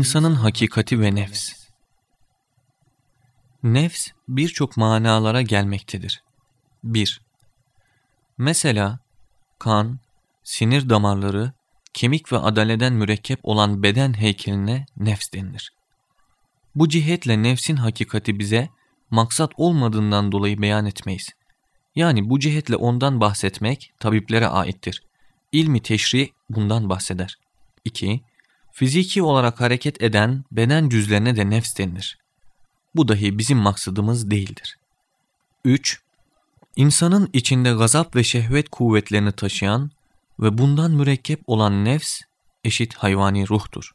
İnsanın hakikati ve nefs Nefs birçok manalara gelmektedir. 1. Mesela kan, sinir damarları, kemik ve adaleden mürekkep olan beden heykeline nefs denilir. Bu cihetle nefsin hakikati bize maksat olmadığından dolayı beyan etmeyiz. Yani bu cihetle ondan bahsetmek tabiplere aittir. İlmi teşri bundan bahseder. 2. Fiziki olarak hareket eden beden cüzlerine de nefs denilir. Bu dahi bizim maksadımız değildir. 3. İnsanın içinde gazap ve şehvet kuvvetlerini taşıyan ve bundan mürekkep olan nefs eşit hayvani ruhtur.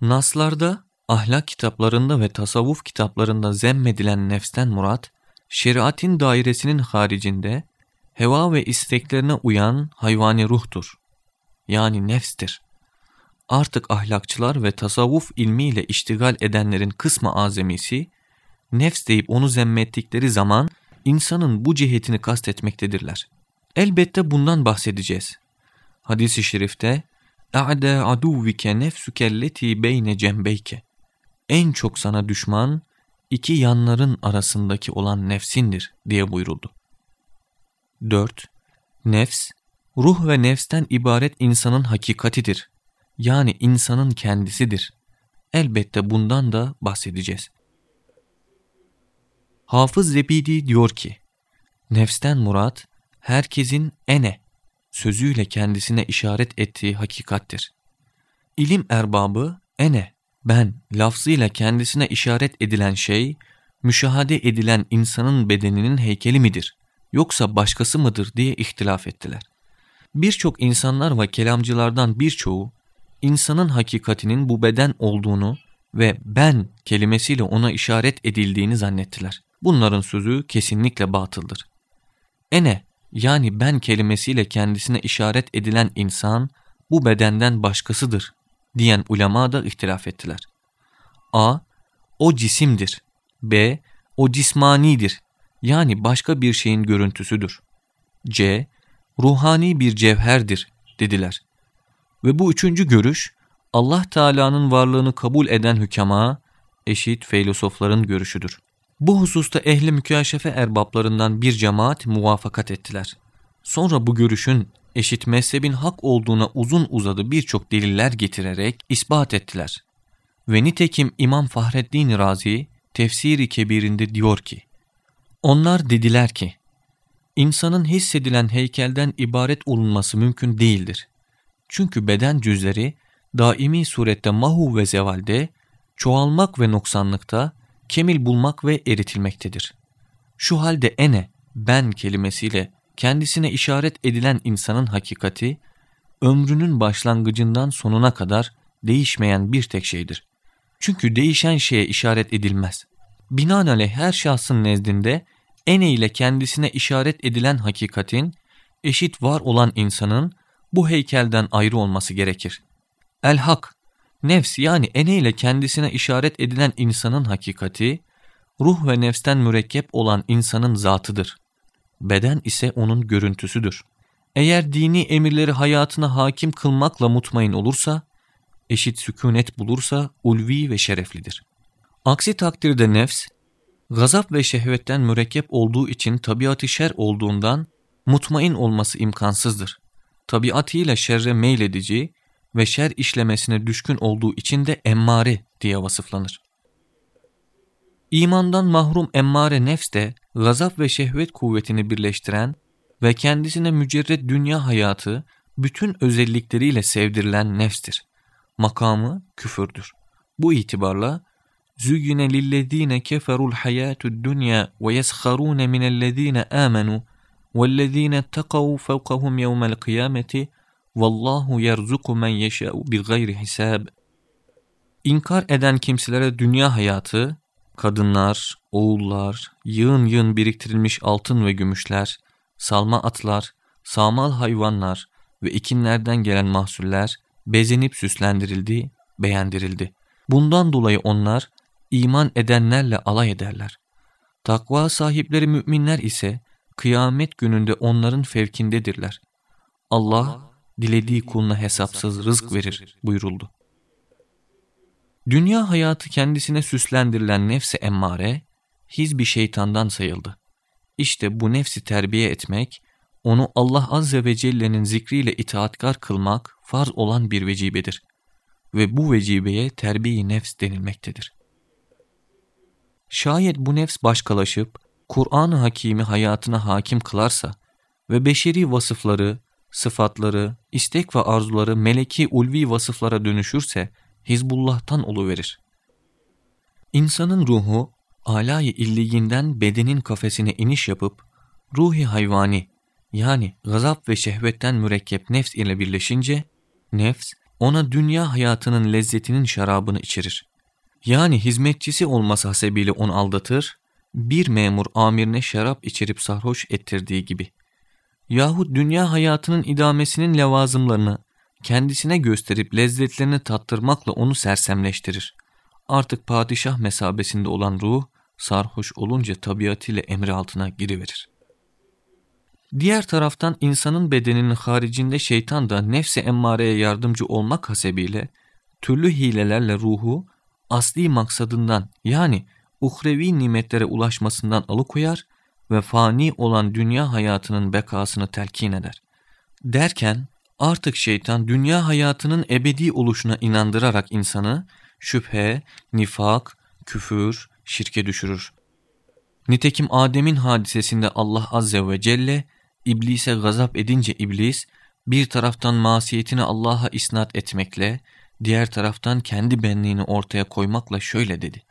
Naslarda, ahlak kitaplarında ve tasavvuf kitaplarında zemmedilen nefsten murat, şeriatin dairesinin haricinde heva ve isteklerine uyan hayvani ruhtur. Yani nefstir Artık ahlakçılar ve tasavvuf ilmiyle iştigal edenlerin kısmı azemisi, nefs deyip onu zemmettikleri zaman insanın bu cihetini kastetmektedirler. Elbette bundan bahsedeceğiz. Hadis-i şerifte اَعْدَى عَدُوِّكَ نَفْسُكَ الَّتِي بَيْنَ جَنْبَيْكَ En çok sana düşman, iki yanların arasındaki olan nefsindir diye buyuruldu. 4. Nefs, ruh ve nefsten ibaret insanın hakikatidir. yani insanın kendisidir. Elbette bundan da bahsedeceğiz. Hafız Zebidi diyor ki, Nefsten murat, herkesin ene sözüyle kendisine işaret ettiği hakikattir. İlim erbabı ene, ben lafzıyla kendisine işaret edilen şey, müşahede edilen insanın bedeninin heykeli midir, yoksa başkası mıdır diye ihtilaf ettiler. Birçok insanlar ve kelamcılardan birçoğu, insanın hakikatinin bu beden olduğunu ve ben kelimesiyle ona işaret edildiğini zannettiler. Bunların sözü kesinlikle batıldır. Ene yani ben kelimesiyle kendisine işaret edilen insan bu bedenden başkasıdır diyen ulema da ihtilaf ettiler. A. O cisimdir. B. O cismanidir. Yani başka bir şeyin görüntüsüdür. C. Ruhani bir cevherdir dediler. Ve bu üçüncü görüş Allah Teala'nın varlığını kabul eden hükema eşit filozofların görüşüdür. Bu hususta ehli mükaşefe erbaplarından bir cemaat muvafakat ettiler. Sonra bu görüşün eşit mezhebin hak olduğuna uzun uzadı birçok deliller getirerek ispat ettiler. Ve nitekim İmam Fahreddin Razi tefsiri kebirinde diyor ki, Onlar dediler ki, insanın hissedilen heykelden ibaret olunması mümkün değildir. Çünkü beden cüzleri daimi surette mahu ve zevalde, çoğalmak ve noksanlıkta, kemil bulmak ve eritilmektedir. Şu halde ene, ben kelimesiyle kendisine işaret edilen insanın hakikati, ömrünün başlangıcından sonuna kadar değişmeyen bir tek şeydir. Çünkü değişen şeye işaret edilmez. Binaenaleyh her şahsın nezdinde ene ile kendisine işaret edilen hakikatin, eşit var olan insanın bu heykelden ayrı olması gerekir. El-Hak, nefs yani ene ile kendisine işaret edilen insanın hakikati, ruh ve nefsten mürekkep olan insanın zatıdır. Beden ise onun görüntüsüdür. Eğer dini emirleri hayatına hakim kılmakla mutmain olursa, eşit sükunet bulursa ulvi ve şereflidir. Aksi takdirde nefs, gazap ve şehvetten mürekkep olduğu için tabiatı şer olduğundan mutmain olması imkansızdır tabiatıyla şerre meyledici ve şer işlemesine düşkün olduğu için de emmare diye vasıflanır. İmandan mahrum emmare nefs de gazap ve şehvet kuvvetini birleştiren ve kendisine mücerret dünya hayatı bütün özellikleriyle sevdirilen nefstir. Makamı küfürdür. Bu itibarla züyyine lillezine keferul hayatü dünya ve yesharune minellezine amenu وَالَّذ۪ينَ اتَّقَوْا فَوْقَهُمْ يَوْمَ الْقِيَامَةِ Vallahu yerzuku men yeşâ'u bi gayri hisab. İnkar eden kimselere dünya hayatı, kadınlar, oğullar, yığın yığın biriktirilmiş altın ve gümüşler, salma atlar, sağmal hayvanlar ve ikinlerden gelen mahsuller bezenip süslendirildi, beğendirildi. Bundan dolayı onlar iman edenlerle alay ederler. Takva sahipleri müminler ise kıyamet gününde onların fevkindedirler. Allah dilediği kuluna hesapsız rızk verir buyuruldu. Dünya hayatı kendisine süslendirilen nefse emmare, bir şeytandan sayıldı. İşte bu nefsi terbiye etmek, onu Allah Azze ve Celle'nin zikriyle itaatkar kılmak farz olan bir vecibedir. Ve bu vecibeye terbiye nefs denilmektedir. Şayet bu nefs başkalaşıp, Kur'an-ı Hakimi hayatına hakim kılarsa ve beşeri vasıfları, sıfatları, istek ve arzuları meleki ulvi vasıflara dönüşürse, Hizbullah'tan oluverir. İnsanın ruhu, alayı illiğinden bedenin kafesine iniş yapıp, ruhi hayvani yani gazap ve şehvetten mürekkep nefs ile birleşince, nefs ona dünya hayatının lezzetinin şarabını içirir. Yani hizmetçisi olması hasebiyle onu aldatır, bir memur amirine şarap içirip sarhoş ettirdiği gibi. Yahut dünya hayatının idamesinin levazımlarını kendisine gösterip lezzetlerini tattırmakla onu sersemleştirir. Artık padişah mesabesinde olan ruh, sarhoş olunca tabiatıyla emri altına giriverir. Diğer taraftan insanın bedeninin haricinde şeytan da nefse emmareye yardımcı olmak hasebiyle türlü hilelerle ruhu asli maksadından yani uhrevi nimetlere ulaşmasından alıkoyar ve fani olan dünya hayatının bekasını telkin eder. Derken artık şeytan dünya hayatının ebedi oluşuna inandırarak insanı şüphe, nifak, küfür, şirke düşürür. Nitekim Adem'in hadisesinde Allah Azze ve Celle İblise gazap edince iblis bir taraftan masiyetini Allah'a isnat etmekle diğer taraftan kendi benliğini ortaya koymakla şöyle dedi.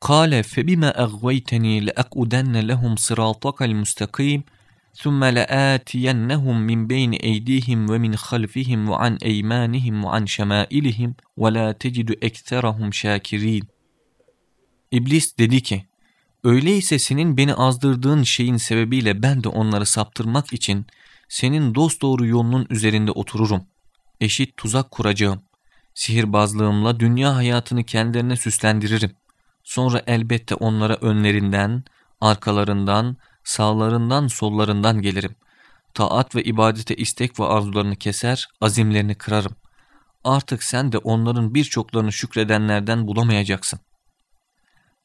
Kale febime eğveyteni leekudenne lehum sıratakal mustakim ثُمَّ لَآتِيَنَّهُمْ مِنْ بَيْنِ اَيْدِيهِمْ وَمِنْ خَلْفِهِمْ وَعَنْ اَيْمَانِهِمْ وَعَنْ شَمَائِلِهِمْ وَلَا تَجِدُ اَكْثَرَهُمْ شَاكِرِينَ İblis dedi ki, Öyleyse senin beni azdırdığın şeyin sebebiyle ben de onları saptırmak için senin dosdoğru yolunun üzerinde otururum. Eşit tuzak kuracağım. Sihirbazlığımla dünya hayatını kendilerine süslendiririm. Sonra elbette onlara önlerinden, arkalarından, sağlarından, sollarından gelirim. Taat ve ibadete istek ve arzularını keser, azimlerini kırarım. Artık sen de onların birçoklarını şükredenlerden bulamayacaksın.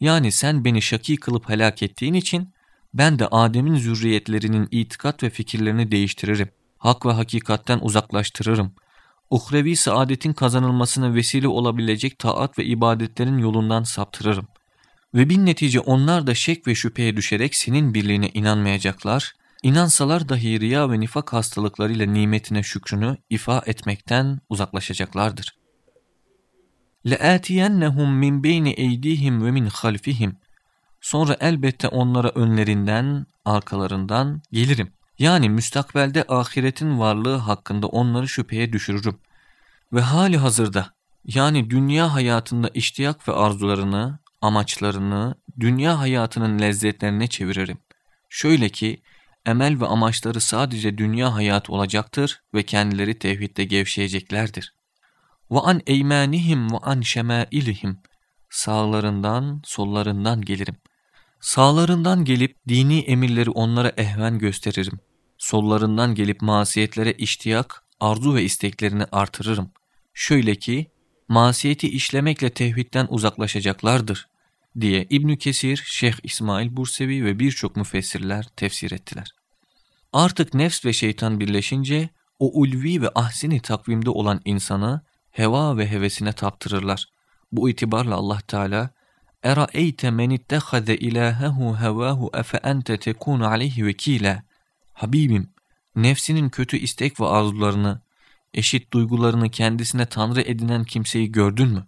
Yani sen beni şaki kılıp helak ettiğin için ben de Adem'in zürriyetlerinin itikat ve fikirlerini değiştiririm. Hak ve hakikatten uzaklaştırırım Uhrevi saadetin kazanılmasına vesile olabilecek taat ve ibadetlerin yolundan saptırırım. Ve bin netice onlar da şek ve şüpheye düşerek senin birliğine inanmayacaklar, inansalar dahi riya ve nifak hastalıklarıyla nimetine şükrünü ifa etmekten uzaklaşacaklardır. لَآتِيَنَّهُمْ مِنْ بَيْنِ اَيْدِيهِمْ وَمِنْ خَلْفِهِمْ Sonra elbette onlara önlerinden, arkalarından gelirim. Yani müstakbelde ahiretin varlığı hakkında onları şüpheye düşürürüm. Ve hali hazırda yani dünya hayatında iştiyak ve arzularını, amaçlarını dünya hayatının lezzetlerine çeviririm. Şöyle ki emel ve amaçları sadece dünya hayatı olacaktır ve kendileri tevhidde gevşeyeceklerdir ve an eymanihim ve an şemailihim sağlarından sollarından gelirim. Sağlarından gelip dini emirleri onlara ehven gösteririm sollarından gelip masiyetlere iştiyak, arzu ve isteklerini artırırım. Şöyle ki, masiyeti işlemekle tevhidden uzaklaşacaklardır diye ibn Kesir, Şeyh İsmail Bursevi ve birçok müfessirler tefsir ettiler. Artık nefs ve şeytan birleşince o ulvi ve ahsini takvimde olan insanı heva ve hevesine taptırırlar. Bu itibarla Allah Teala "Eraeyte men ittehaze ilahehu hevahu efe ente tekunu aleyhi vekile" Habibim, nefsinin kötü istek ve arzularını, eşit duygularını kendisine tanrı edinen kimseyi gördün mü?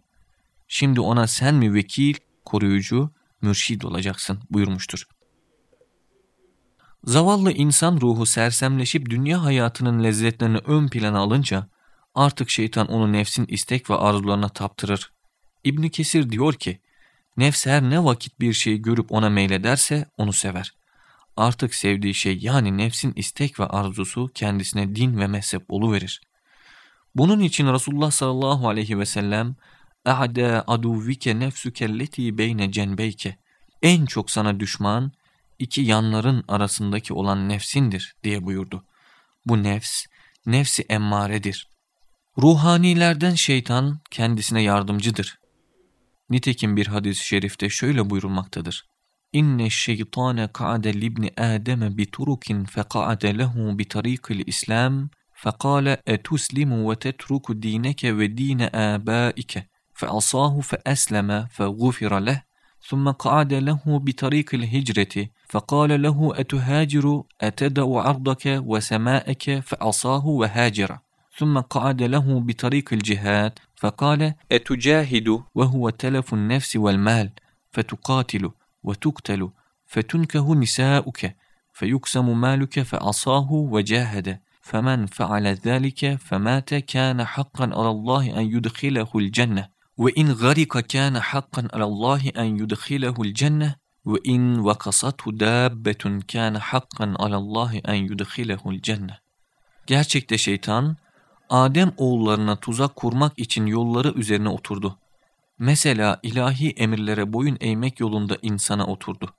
Şimdi ona sen mi vekil, koruyucu, mürşid olacaksın buyurmuştur. Zavallı insan ruhu sersemleşip dünya hayatının lezzetlerini ön plana alınca, Artık şeytan onu nefsin istek ve arzularına taptırır. İbni Kesir diyor ki, nefs her ne vakit bir şeyi görüp ona meylederse onu sever Artık sevdiği şey yani nefsin istek ve arzusu kendisine din ve mezhep verir. Bunun için Resulullah sallallahu aleyhi ve sellem اَعْدَى عَدُوِّكَ نَفْسُكَ الَّتِي beyne cenbeyke En çok sana düşman iki yanların arasındaki olan nefsindir diye buyurdu. Bu nefs, nefsi emmaredir. Ruhanilerden şeytan kendisine yardımcıdır. Nitekim bir hadis-i şerifte şöyle buyurulmaktadır. إن الشيطان قعد لابن آدم بترك فقعد له بطريق الإسلام فقال أتسلم وتترك دينك ودين آبائك؟ فعصاه فأسلم فغفر له ثم قعد له بطريق الهجرة فقال له أتهاجر؟ أتدع عرضك وسماءك؟ فعصاه وهاجر. ثم قعد له بطريق الجهاد فقال أتجاهد؟ وهو تلف النفس والمال فتقاتل. وتقتل فتنكه نساؤك فيقسم مالك فعصاه وجاهد فمن فعل ذلك فمات كان حقا على الله أن يدخله الجنة وإن غرق كان حقا على الله أن يدخله الجنة وإن وقصته دابة كان حقا على الله أن يدخله الجنة Gerçekte şeytan, Adem oğullarına tuzak kurmak için yolları üzerine oturdu. Mesela ilahi emirlere boyun eğmek yolunda insana oturdu.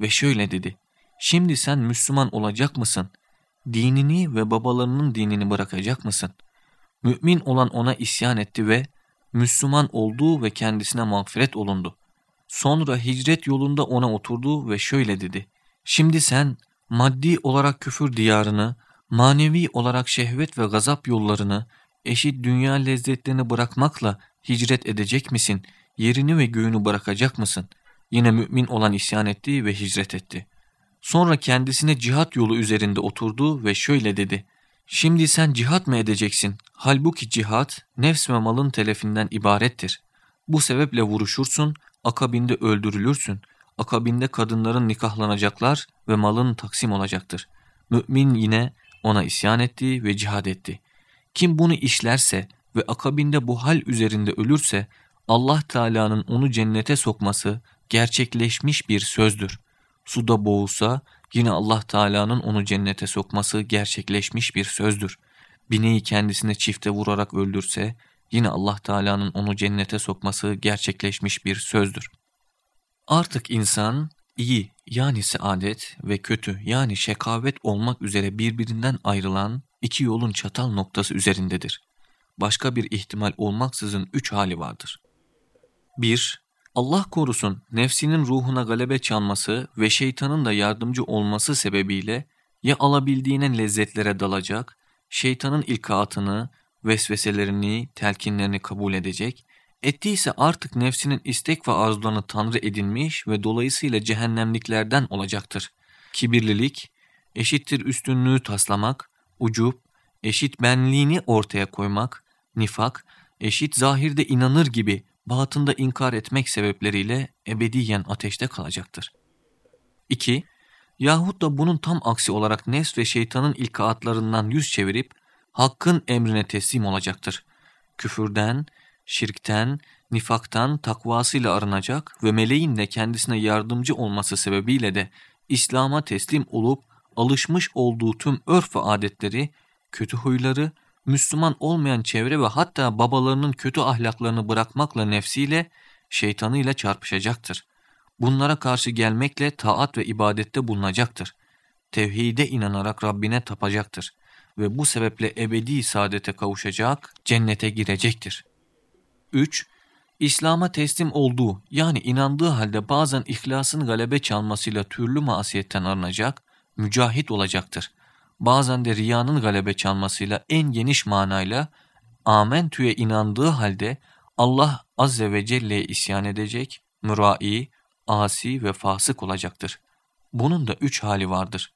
Ve şöyle dedi, şimdi sen Müslüman olacak mısın? Dinini ve babalarının dinini bırakacak mısın? Mümin olan ona isyan etti ve Müslüman olduğu ve kendisine mağfiret olundu. Sonra hicret yolunda ona oturdu ve şöyle dedi. Şimdi sen maddi olarak küfür diyarını, manevi olarak şehvet ve gazap yollarını, eşit dünya lezzetlerini bırakmakla hicret edecek misin? Yerini ve göğünü bırakacak mısın? Yine mümin olan isyan etti ve hicret etti. Sonra kendisine cihat yolu üzerinde oturdu ve şöyle dedi. Şimdi sen cihat mı edeceksin? Halbuki cihat, nefs ve malın telefinden ibarettir. Bu sebeple vuruşursun, akabinde öldürülürsün. Akabinde kadınların nikahlanacaklar ve malın taksim olacaktır. Mümin yine ona isyan etti ve cihad etti. Kim bunu işlerse ve akabinde bu hal üzerinde ölürse, Allah Teala'nın onu cennete sokması gerçekleşmiş bir sözdür. Suda boğulsa, Yine Allah Teala'nın onu cennete sokması gerçekleşmiş bir sözdür. Bineği kendisine çifte vurarak öldürse yine Allah Teala'nın onu cennete sokması gerçekleşmiş bir sözdür. Artık insan iyi yani saadet ve kötü yani şekavet olmak üzere birbirinden ayrılan iki yolun çatal noktası üzerindedir. Başka bir ihtimal olmaksızın üç hali vardır. 1- Allah korusun nefsinin ruhuna galebe çalması ve şeytanın da yardımcı olması sebebiyle ya alabildiğine lezzetlere dalacak, şeytanın ilkaatını, vesveselerini, telkinlerini kabul edecek, ettiyse artık nefsinin istek ve arzularını tanrı edinmiş ve dolayısıyla cehennemliklerden olacaktır. Kibirlilik, eşittir üstünlüğü taslamak, ucup, eşit benliğini ortaya koymak, nifak, eşit zahirde inanır gibi batında inkar etmek sebepleriyle ebediyen ateşte kalacaktır. 2. Yahut da bunun tam aksi olarak nefs ve şeytanın ilkaatlarından yüz çevirip hakkın emrine teslim olacaktır. Küfürden, şirkten, nifaktan takvasıyla arınacak ve meleğin de kendisine yardımcı olması sebebiyle de İslam'a teslim olup alışmış olduğu tüm örf ve adetleri, kötü huyları Müslüman olmayan çevre ve hatta babalarının kötü ahlaklarını bırakmakla nefsiyle, şeytanıyla çarpışacaktır. Bunlara karşı gelmekle taat ve ibadette bulunacaktır. Tevhide inanarak Rabbine tapacaktır ve bu sebeple ebedi saadete kavuşacak, cennete girecektir. 3. İslam'a teslim olduğu yani inandığı halde bazen ihlasın galebe çalmasıyla türlü masiyetten arınacak, mücahit olacaktır bazen de riyanın galebe çalmasıyla en geniş manayla amentüye inandığı halde Allah Azze ve Celle'ye isyan edecek, mürai, asi ve fasık olacaktır. Bunun da üç hali vardır.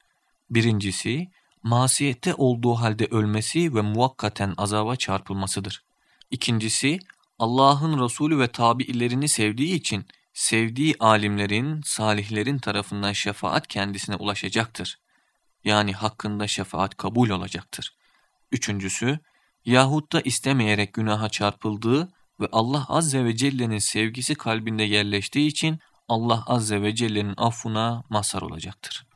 Birincisi, masiyette olduğu halde ölmesi ve muvakkaten azaba çarpılmasıdır. İkincisi, Allah'ın Resulü ve tabiilerini sevdiği için sevdiği alimlerin, salihlerin tarafından şefaat kendisine ulaşacaktır yani hakkında şefaat kabul olacaktır. Üçüncüsü, yahut da istemeyerek günaha çarpıldığı ve Allah Azze ve Celle'nin sevgisi kalbinde yerleştiği için Allah Azze ve Celle'nin affına mazhar olacaktır.